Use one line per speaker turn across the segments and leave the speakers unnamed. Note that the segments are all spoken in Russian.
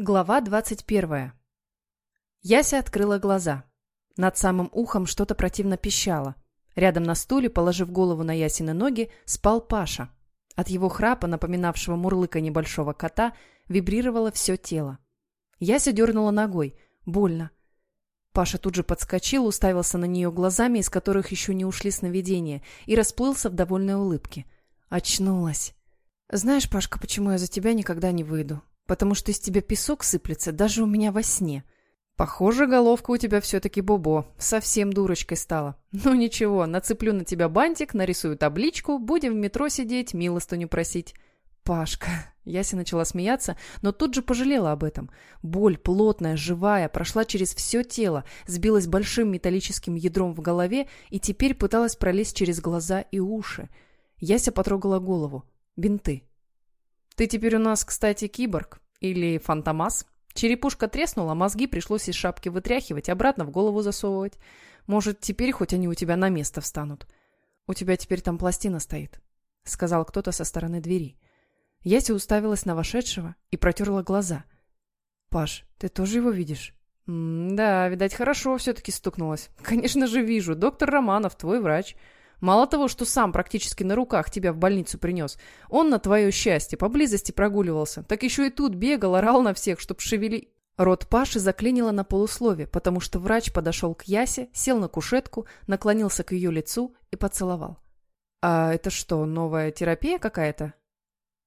Глава двадцать первая. Яся открыла глаза. Над самым ухом что-то противно пищало. Рядом на стуле, положив голову на Ясины ноги, спал Паша. От его храпа, напоминавшего мурлыка небольшого кота, вибрировало все тело. Яся дернула ногой. Больно. Паша тут же подскочил, уставился на нее глазами, из которых еще не ушли сновидения, и расплылся в довольной улыбке. Очнулась. «Знаешь, Пашка, почему я за тебя никогда не выйду?» Потому что из тебя песок сыплется даже у меня во сне. Похоже, головка у тебя все-таки бобо, совсем дурочкой стала. Ну ничего, нацеплю на тебя бантик, нарисую табличку, будем в метро сидеть, милостыню просить. Пашка. Яся начала смеяться, но тут же пожалела об этом. Боль, плотная, живая, прошла через все тело, сбилась большим металлическим ядром в голове и теперь пыталась пролезть через глаза и уши. Яся потрогала голову. Бинты. Ты теперь у нас, кстати, киборг. Или фантомас. Черепушка треснула, мозги пришлось из шапки вытряхивать, обратно в голову засовывать. Может, теперь хоть они у тебя на место встанут. У тебя теперь там пластина стоит, — сказал кто-то со стороны двери. Яся уставилась на вошедшего и протерла глаза. — Паш, ты тоже его видишь? — Да, видать, хорошо все-таки стукнулась. — Конечно же вижу. Доктор Романов, твой врач. — Мало того, что сам практически на руках тебя в больницу принес, он на твое счастье поблизости прогуливался, так еще и тут бегал, орал на всех, чтоб шевели... Рот Паши заклинило на полуслове, потому что врач подошел к Ясе, сел на кушетку, наклонился к ее лицу и поцеловал. «А это что, новая терапия какая-то?»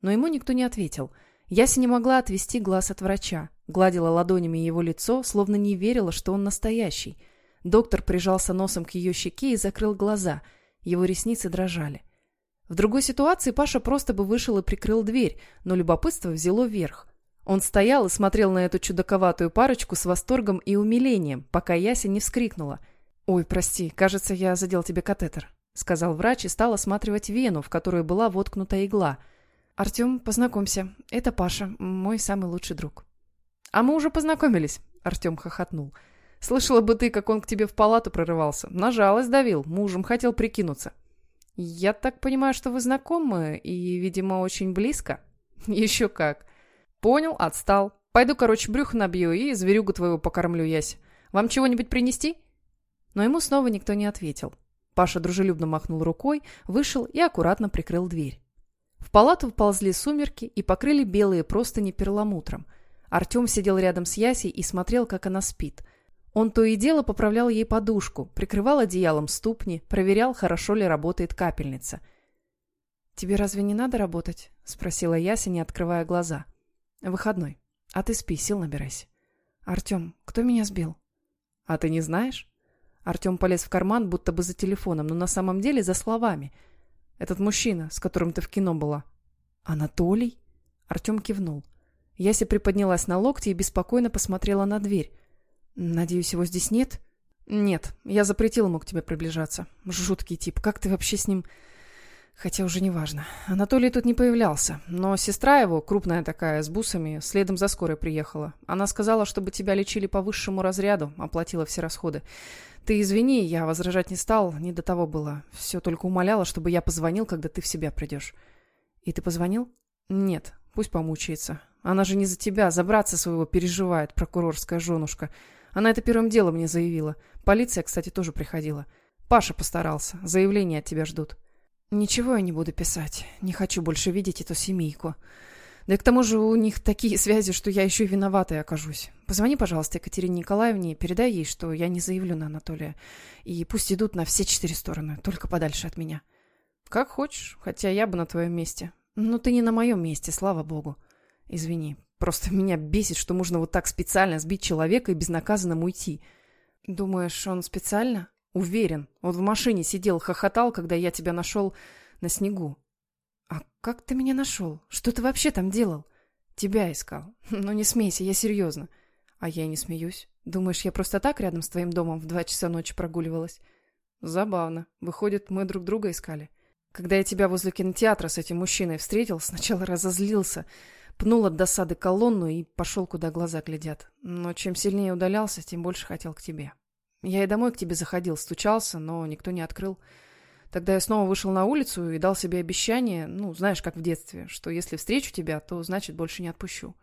Но ему никто не ответил. Яся не могла отвести глаз от врача, гладила ладонями его лицо, словно не верила, что он настоящий. Доктор прижался носом к ее щеке и закрыл глаза – его ресницы дрожали. В другой ситуации Паша просто бы вышел и прикрыл дверь, но любопытство взяло верх. Он стоял и смотрел на эту чудаковатую парочку с восторгом и умилением, пока Яся не вскрикнула. «Ой, прости, кажется, я задел тебе катетер», — сказал врач и стал осматривать вену, в которую была воткнута игла. «Артем, познакомься. Это Паша, мой самый лучший друг». «А мы уже познакомились», — Артем хохотнул. Слышала бы ты, как он к тебе в палату прорывался. На жалость давил, мужем хотел прикинуться. Я так понимаю, что вы знакомы и, видимо, очень близко? Еще как. Понял, отстал. Пойду, короче, брюх набью и зверюгу твоего покормлю, Ясь. Вам чего-нибудь принести? Но ему снова никто не ответил. Паша дружелюбно махнул рукой, вышел и аккуратно прикрыл дверь. В палату вползли сумерки и покрыли белые простыни перламутром. Артем сидел рядом с Ясей и смотрел, как она спит – он то и дело поправлял ей подушку, прикрывал одеялом ступни, проверял, хорошо ли работает капельница. «Тебе разве не надо работать?» — спросила Яся, не открывая глаза. «Выходной. А ты спи, сил набирайся». «Артем, кто меня сбил?» «А ты не знаешь?» Артем полез в карман, будто бы за телефоном, но на самом деле за словами. «Этот мужчина, с которым ты в кино была». «Анатолий?» Артем кивнул. Яся приподнялась на локти и беспокойно посмотрела на дверь. «Надеюсь, его здесь нет?» «Нет, я запретил ему к тебе приближаться. Жуткий тип. Как ты вообще с ним...» Хотя уже не важно. Анатолий тут не появлялся, но сестра его, крупная такая, с бусами, следом за скорой приехала. Она сказала, чтобы тебя лечили по высшему разряду, оплатила все расходы. Ты извини, я возражать не стал, не до того было. Все только умоляла, чтобы я позвонил, когда ты в себя придешь. И ты позвонил? Нет, пусть помучается. Она же не за тебя, за братца своего переживает, прокурорская женушка. Она это первым делом мне заявила. Полиция, кстати, тоже приходила. Паша постарался. Заявление от тебя ждут. Ничего я не буду писать. Не хочу больше видеть эту семейку. Да и к тому же у них такие связи, что я еще и виноватой окажусь. Позвони, пожалуйста, Екатерине Николаевне, передай ей, что я не заявлю на Анатолия. И пусть идут на все четыре стороны, только подальше от меня. Как хочешь, хотя я бы на твоем месте. Но ты не на моем месте, слава богу. Извини, Просто меня бесит, что можно вот так специально сбить человека и безнаказанно уйти. Думаешь, он специально? Уверен. Он в машине сидел, хохотал, когда я тебя нашел на снегу. А как ты меня нашел? Что ты вообще там делал? Тебя искал. Ну не смейся, я серьезно. А я не смеюсь. Думаешь, я просто так рядом с твоим домом в два часа ночи прогуливалась? Забавно. Выходит, мы друг друга искали. Когда я тебя возле кинотеатра с этим мужчиной встретил, сначала разозлился, пнул от досады колонну и пошел, куда глаза глядят. Но чем сильнее удалялся, тем больше хотел к тебе. Я и домой к тебе заходил, стучался, но никто не открыл. Тогда я снова вышел на улицу и дал себе обещание, ну, знаешь, как в детстве, что если встречу тебя, то, значит, больше не отпущу.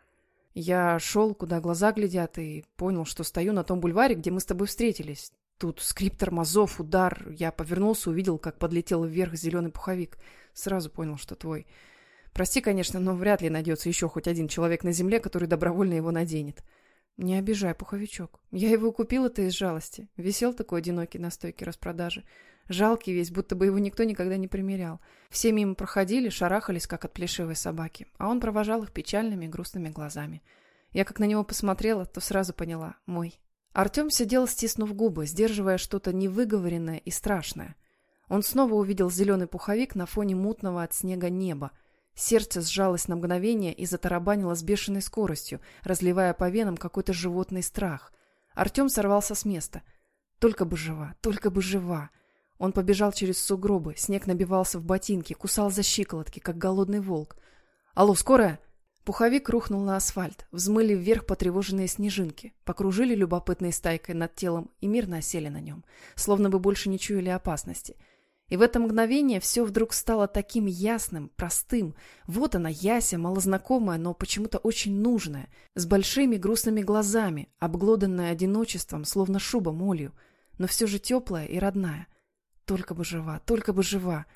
Я шел, куда глаза глядят, и понял, что стою на том бульваре, где мы с тобой встретились. Тут скрип тормозов, удар. Я повернулся, увидел, как подлетел вверх зеленый пуховик. Сразу понял, что твой. Прости, конечно, но вряд ли найдется еще хоть один человек на земле, который добровольно его наденет. Не обижай, пуховичок. Я его купила-то из жалости. Висел такой одинокий на стойке распродажи. Жалкий весь, будто бы его никто никогда не примерял. Все мимо проходили, шарахались, как от плешивой собаки. А он провожал их печальными грустными глазами. Я как на него посмотрела, то сразу поняла — мой. Артем сидел, стиснув губы, сдерживая что-то невыговоренное и страшное. Он снова увидел зеленый пуховик на фоне мутного от снега неба. Сердце сжалось на мгновение и затарабанило с бешеной скоростью, разливая по венам какой-то животный страх. Артем сорвался с места. Только бы жива, только бы жива. Он побежал через сугробы, снег набивался в ботинки, кусал за щиколотки, как голодный волк. «Алло, скорая!» Пуховик рухнул на асфальт, взмыли вверх потревоженные снежинки, покружили любопытной стайкой над телом и мирно осели на нем, словно бы больше не чуяли опасности. И в это мгновение все вдруг стало таким ясным, простым. Вот она, Яся, малознакомая, но почему-то очень нужная, с большими грустными глазами, обглоданная одиночеством, словно шуба молью, но все же теплая и родная. Только бы жива, только бы жива.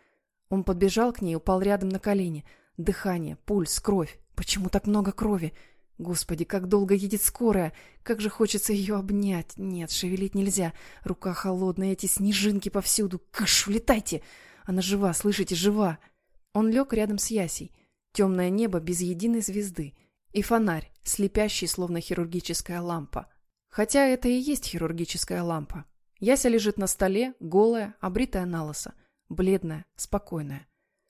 Он подбежал к ней, упал рядом на колени. Дыхание, пульс, кровь. Почему так много крови? Господи, как долго едет скорая! Как же хочется ее обнять! Нет, шевелить нельзя. Рука холодная, эти снежинки повсюду. Кыш, улетайте! Она жива, слышите, жива! Он лег рядом с Ясей. Темное небо без единой звезды. И фонарь, слепящий, словно хирургическая лампа. Хотя это и есть хирургическая лампа. Яся лежит на столе, голая, обритая на лысо. Бледная, спокойная.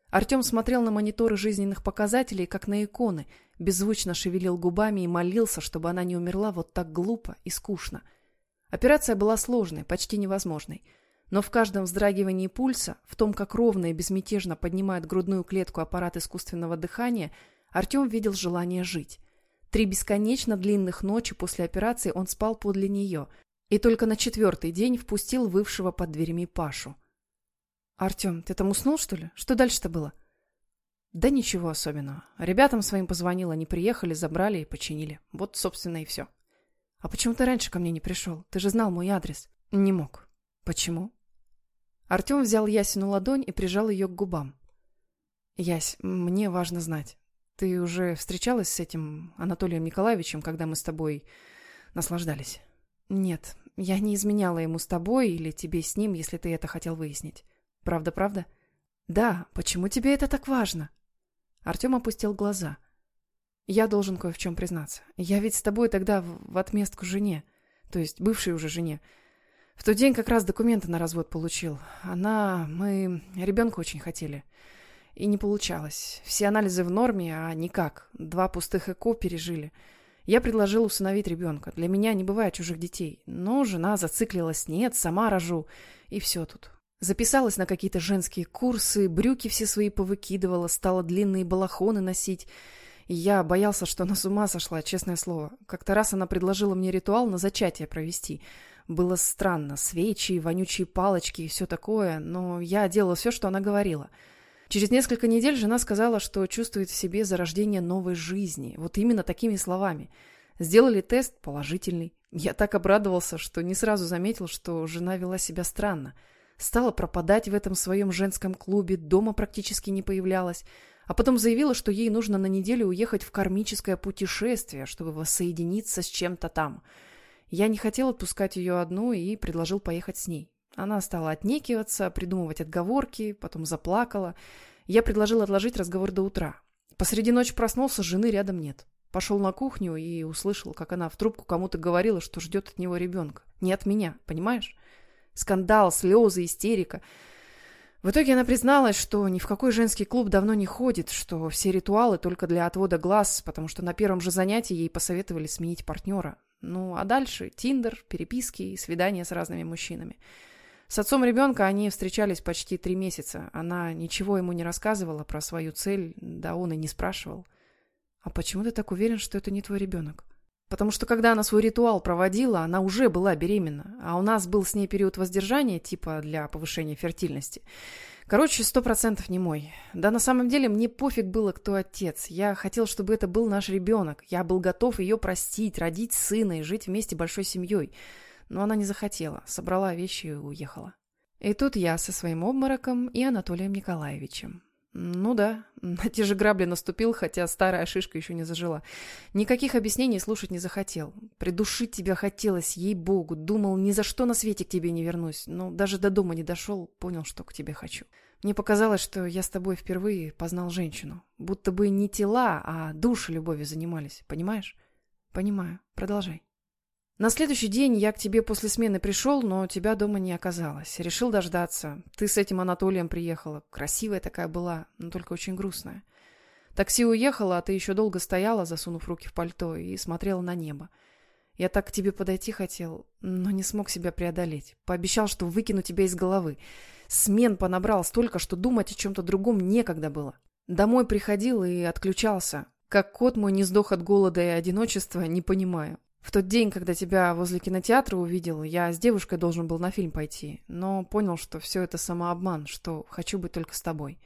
Артем смотрел на мониторы жизненных показателей, как на иконы, беззвучно шевелил губами и молился, чтобы она не умерла вот так глупо и скучно. Операция была сложной, почти невозможной. Но в каждом вздрагивании пульса, в том, как ровно и безмятежно поднимает грудную клетку аппарат искусственного дыхания, Артем видел желание жить. Три бесконечно длинных ночи после операции он спал подле нее, и только на четвертый день впустил вывшего под дверями Пашу. «Артем, ты там уснул, что ли? Что дальше-то было?» «Да ничего особенного. Ребятам своим позвонила, они приехали, забрали и починили. Вот, собственно, и все». «А почему ты раньше ко мне не пришел? Ты же знал мой адрес». «Не мог». «Почему?» Артем взял Ясину ладонь и прижал ее к губам. «Ясь, мне важно знать. Ты уже встречалась с этим Анатолием Николаевичем, когда мы с тобой наслаждались?» «Нет, я не изменяла ему с тобой или тебе с ним, если ты это хотел выяснить». Правда, правда? Да, почему тебе это так важно? Артем опустил глаза. Я должен кое в чем признаться. Я ведь с тобой тогда в отместку жене, то есть бывшей уже жене. В тот день как раз документы на развод получил. Она... Мы ребенка очень хотели. И не получалось. Все анализы в норме, а никак. Два пустых ЭКО пережили. Я предложил усыновить ребенка. Для меня не бывает чужих детей. Но жена зациклилась. Нет, сама рожу. И все тут. Записалась на какие-то женские курсы, брюки все свои повыкидывала, стала длинные балахоны носить. И я боялся, что она с ума сошла, честное слово. Как-то раз она предложила мне ритуал на зачатие провести. Было странно, свечи, вонючие палочки и все такое, но я делала все, что она говорила. Через несколько недель жена сказала, что чувствует в себе зарождение новой жизни. Вот именно такими словами. Сделали тест положительный. Я так обрадовался, что не сразу заметил, что жена вела себя странно. Стала пропадать в этом своем женском клубе, дома практически не появлялась. А потом заявила, что ей нужно на неделю уехать в кармическое путешествие, чтобы воссоединиться с чем-то там. Я не хотел отпускать ее одну и предложил поехать с ней. Она стала отнекиваться, придумывать отговорки, потом заплакала. Я предложил отложить разговор до утра. Посреди ночи проснулся, жены рядом нет. Пошел на кухню и услышал, как она в трубку кому-то говорила, что ждет от него ребенка. Не от меня, понимаешь? Скандал, слезы, истерика. В итоге она призналась, что ни в какой женский клуб давно не ходит, что все ритуалы только для отвода глаз, потому что на первом же занятии ей посоветовали сменить партнера. Ну, а дальше тиндер, переписки и свидания с разными мужчинами. С отцом ребенка они встречались почти три месяца. Она ничего ему не рассказывала про свою цель, да он и не спрашивал. «А почему ты так уверен, что это не твой ребенок?» Потому что когда она свой ритуал проводила, она уже была беременна, а у нас был с ней период воздержания, типа для повышения фертильности. Короче, сто процентов не мой. Да на самом деле мне пофиг было, кто отец. Я хотел, чтобы это был наш ребенок. Я был готов ее простить, родить сына и жить вместе большой семьей. Но она не захотела, собрала вещи и уехала. И тут я со своим обмороком и Анатолием Николаевичем. Ну да, на те же грабли наступил, хотя старая шишка еще не зажила. Никаких объяснений слушать не захотел. Придушить тебя хотелось, ей-богу. Думал, ни за что на свете к тебе не вернусь. Но даже до дома не дошел, понял, что к тебе хочу. Мне показалось, что я с тобой впервые познал женщину. Будто бы не тела, а души любовью занимались. Понимаешь? Понимаю. Продолжай. На следующий день я к тебе после смены пришел, но тебя дома не оказалось. Решил дождаться. Ты с этим Анатолием приехала. Красивая такая была, но только очень грустная. Такси уехало, а ты еще долго стояла, засунув руки в пальто, и смотрела на небо. Я так к тебе подойти хотел, но не смог себя преодолеть. Пообещал, что выкину тебя из головы. Смен понабрал столько, что думать о чем-то другом некогда было. Домой приходил и отключался. Как кот мой не сдох от голода и одиночества, не понимаю. В тот день, когда тебя возле кинотеатра увидел, я с девушкой должен был на фильм пойти, но понял, что все это самообман, что хочу быть только с тобой.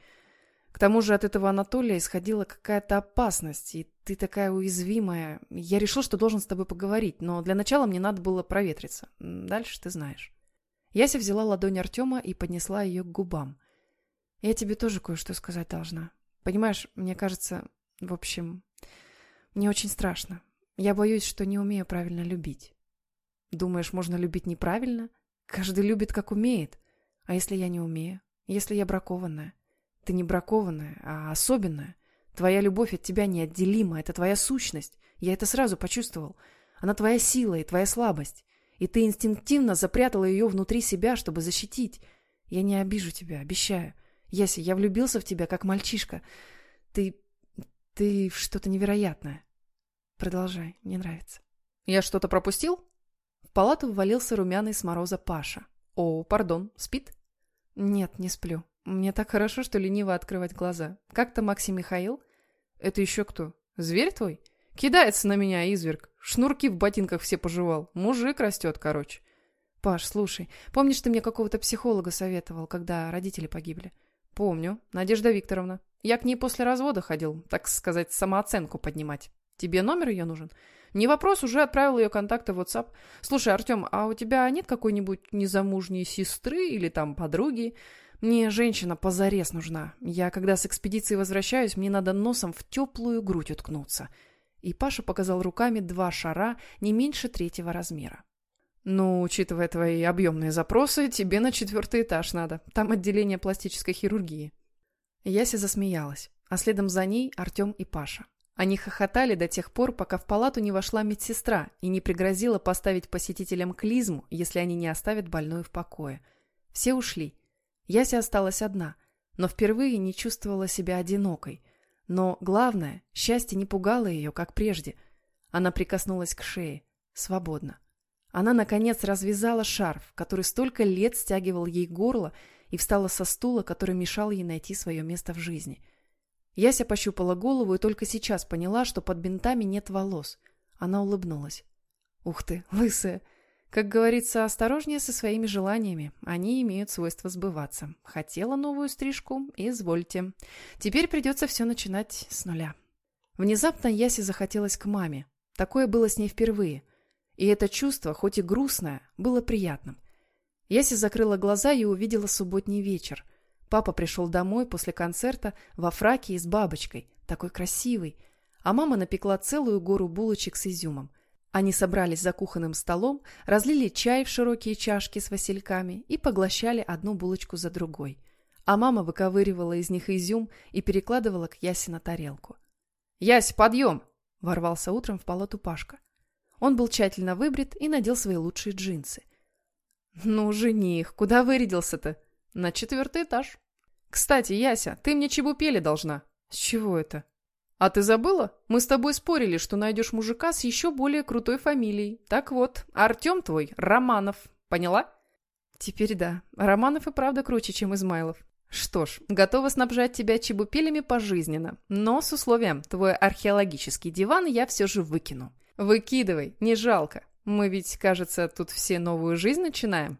К тому же от этого Анатолия исходила какая-то опасность, и ты такая уязвимая. Я решил, что должен с тобой поговорить, но для начала мне надо было проветриться. Дальше ты знаешь. Яся взяла ладонь Артема и поднесла ее к губам. Я тебе тоже кое-что сказать должна. Понимаешь, мне кажется, в общем, мне очень страшно. Я боюсь, что не умею правильно любить. Думаешь, можно любить неправильно? Каждый любит, как умеет. А если я не умею? Если я бракованная? Ты не бракованная, а особенная. Твоя любовь от тебя неотделима, это твоя сущность. Я это сразу почувствовал. Она твоя сила и твоя слабость. И ты инстинктивно запрятала ее внутри себя, чтобы защитить. Я не обижу тебя, обещаю. Яси, я влюбился в тебя, как мальчишка. Ты... ты что-то невероятное. Продолжай, мне нравится. Я что-то пропустил? В палату ввалился румяный с мороза Паша. О, пардон, спит? Нет, не сплю. Мне так хорошо, что лениво открывать глаза. Как-то Максим Михаил? Это еще кто? Зверь твой? Кидается на меня, изверг. Шнурки в ботинках все пожевал. Мужик растет, короче. Паш, слушай, помнишь, ты мне какого-то психолога советовал, когда родители погибли? Помню. Надежда Викторовна. Я к ней после развода ходил, так сказать, самооценку поднимать. Тебе номер ее нужен? Не вопрос, уже отправил ее контакты в WhatsApp. Слушай, Артем, а у тебя нет какой-нибудь незамужней сестры или там подруги? Мне женщина позарез нужна. Я, когда с экспедиции возвращаюсь, мне надо носом в теплую грудь уткнуться. И Паша показал руками два шара не меньше третьего размера. «Ну, учитывая твои объемные запросы, тебе на четвертый этаж надо. Там отделение пластической хирургии». Яся засмеялась, а следом за ней Артем и Паша. Они хохотали до тех пор, пока в палату не вошла медсестра и не пригрозила поставить посетителям клизму, если они не оставят больную в покое. Все ушли. Яся осталась одна, но впервые не чувствовала себя одинокой. Но главное, счастье не пугало ее, как прежде. Она прикоснулась к шее. Свободно. Она, наконец, развязала шарф, который столько лет стягивал ей горло, и встала со стула, который мешал ей найти свое место в жизни – Яся пощупала голову и только сейчас поняла, что под бинтами нет волос. Она улыбнулась. «Ух ты, лысая! Как говорится, осторожнее со своими желаниями. Они имеют свойство сбываться. Хотела новую стрижку? Извольте. Теперь придется все начинать с нуля». Внезапно Ясе захотелось к маме. Такое было с ней впервые. И это чувство, хоть и грустное, было приятным. Яся закрыла глаза и увидела субботний вечер. Папа пришел домой после концерта во фраке и с бабочкой, такой красивый, а мама напекла целую гору булочек с изюмом. Они собрались за кухонным столом, разлили чай в широкие чашки с васильками и поглощали одну булочку за другой. А мама выковыривала из них изюм и перекладывала к Ясе на тарелку. «Ясь, подъем!» – ворвался утром в палату Пашка. Он был тщательно выбрит и надел свои лучшие джинсы. «Ну, жених, куда вырядился-то?» «На четвертый этаж». «Кстати, Яся, ты мне чебупели должна». «С чего это?» «А ты забыла? Мы с тобой спорили, что найдешь мужика с еще более крутой фамилией. Так вот, Артем твой Романов. Поняла?» «Теперь да. Романов и правда круче, чем Измайлов. Что ж, готова снабжать тебя чебупелями пожизненно. Но с условием, твой археологический диван я все же выкину». «Выкидывай, не жалко. Мы ведь, кажется, тут все новую жизнь начинаем».